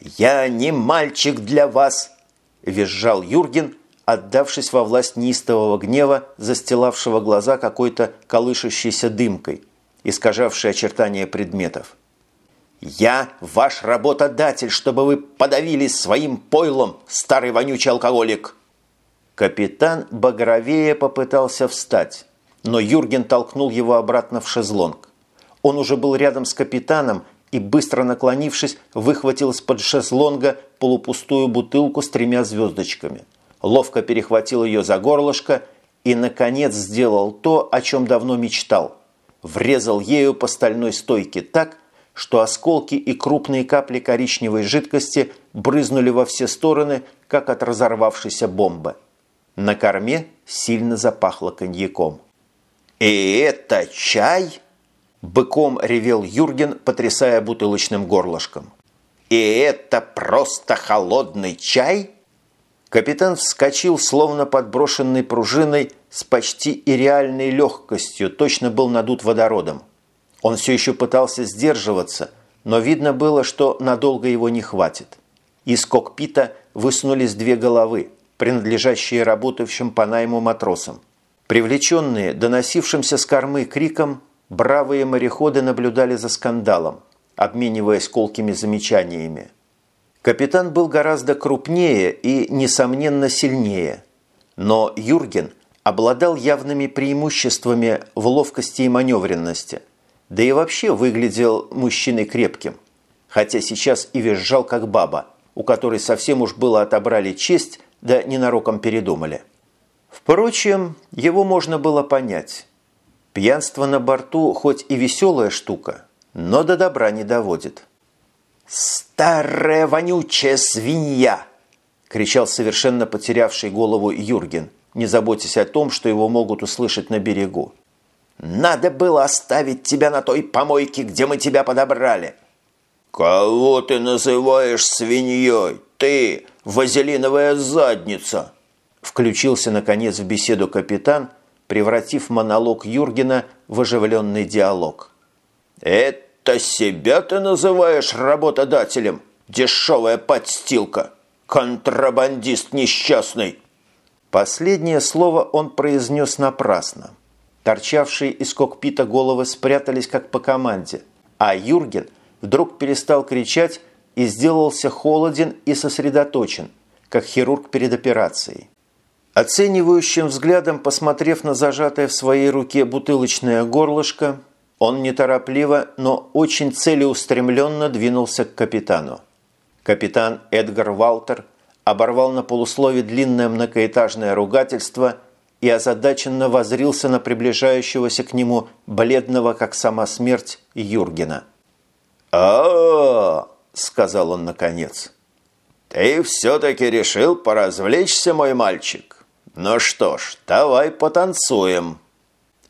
«Я не мальчик для вас!» – визжал Юрген, отдавшись во власть неистового гнева, застилавшего глаза какой-то колышущейся дымкой, искажавшей очертания предметов. «Я ваш работодатель, чтобы вы подавились своим пойлом, старый вонючий алкоголик!» Капитан Багровея попытался встать, но Юрген толкнул его обратно в шезлонг. Он уже был рядом с капитаном и, быстро наклонившись, выхватил из-под шезлонга полупустую бутылку с тремя звездочками. Ловко перехватил ее за горлышко и, наконец, сделал то, о чем давно мечтал. Врезал ею по стальной стойке так, что осколки и крупные капли коричневой жидкости брызнули во все стороны, как от разорвавшейся бомбы. На корме сильно запахло коньяком. «И это чай?» Быком ревел Юрген, потрясая бутылочным горлышком. «И это просто холодный чай?» Капитан вскочил, словно подброшенный пружиной, с почти и реальной легкостью, точно был надут водородом. Он все еще пытался сдерживаться, но видно было, что надолго его не хватит. Из кокпита высунулись две головы, принадлежащие работавшим по найму матросам. Привлеченные доносившимся с кормы криком, Бравые мореходы наблюдали за скандалом, обмениваясь колкими замечаниями. Капитан был гораздо крупнее и, несомненно, сильнее. Но Юрген обладал явными преимуществами в ловкости и маневренности, да и вообще выглядел мужчиной крепким, хотя сейчас и визжал как баба, у которой совсем уж было отобрали честь, да ненароком передумали. Впрочем, его можно было понять. Пьянство на борту хоть и веселая штука, но до добра не доводит. «Старая вонючая свинья!» – кричал совершенно потерявший голову Юрген, не заботясь о том, что его могут услышать на берегу. «Надо было оставить тебя на той помойке, где мы тебя подобрали!» «Кого ты называешь свиньей? Ты, вазелиновая задница!» Включился, наконец, в беседу капитан – превратив монолог Юргена в оживленный диалог. «Это себя ты называешь работодателем? Дешевая подстилка! Контрабандист несчастный!» Последнее слово он произнес напрасно. Торчавшие из кокпита головы спрятались как по команде, а Юрген вдруг перестал кричать и сделался холоден и сосредоточен, как хирург перед операцией. Оценивающим взглядом, посмотрев на зажатое в своей руке бутылочное горлышко, он неторопливо, но очень целеустремленно двинулся к капитану. Капитан Эдгар Валтер оборвал на полуслове длинное многоэтажное ругательство и озадаченно возрился на приближающегося к нему бледного, как сама смерть, Юргена. а, сказал он наконец. «Ты все-таки решил поразвлечься, мой мальчик?» «Ну что ж, давай потанцуем».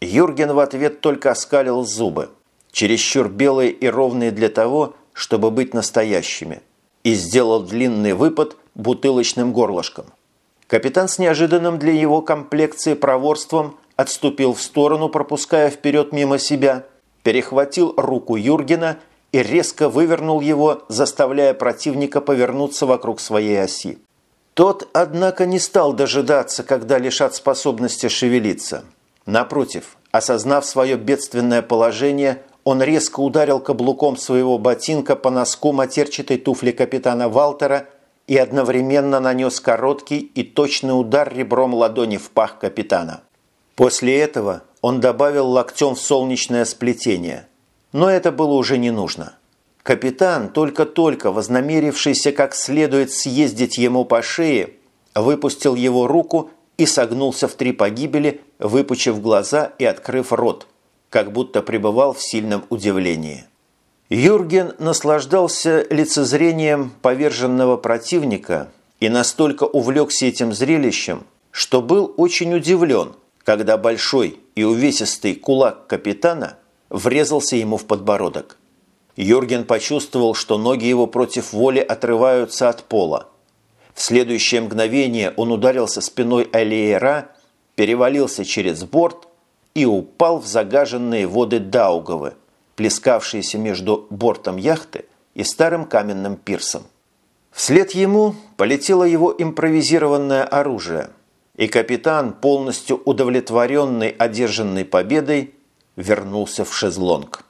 Юрген в ответ только оскалил зубы, чересчур белые и ровные для того, чтобы быть настоящими, и сделал длинный выпад бутылочным горлышком. Капитан с неожиданным для его комплекции проворством отступил в сторону, пропуская вперед мимо себя, перехватил руку Юргена и резко вывернул его, заставляя противника повернуться вокруг своей оси. Тот, однако, не стал дожидаться, когда лишат способности шевелиться. Напротив, осознав свое бедственное положение, он резко ударил каблуком своего ботинка по носку матерчатой туфли капитана Валтера и одновременно нанес короткий и точный удар ребром ладони в пах капитана. После этого он добавил локтем в солнечное сплетение. Но это было уже не нужно. Капитан, только-только вознамерившийся как следует съездить ему по шее, выпустил его руку и согнулся в три погибели, выпучив глаза и открыв рот, как будто пребывал в сильном удивлении. Юрген наслаждался лицезрением поверженного противника и настолько увлекся этим зрелищем, что был очень удивлен, когда большой и увесистый кулак капитана врезался ему в подбородок. Юрген почувствовал, что ноги его против воли отрываются от пола. В следующее мгновение он ударился спиной Алиера, перевалился через борт и упал в загаженные воды Даугавы, плескавшиеся между бортом яхты и старым каменным пирсом. Вслед ему полетело его импровизированное оружие, и капитан, полностью удовлетворенный одержанной победой, вернулся в шезлонг.